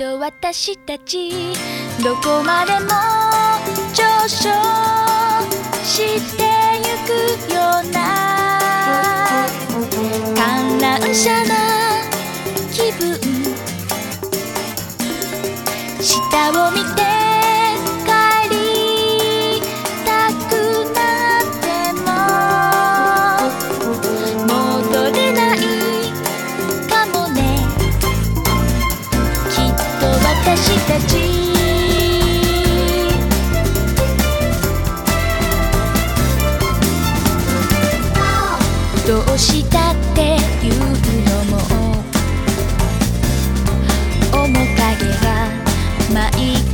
と私たちどこまでも上昇してゆくような観覧車な気分。下を見てどうしたっていうのも面影が舞い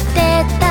ってた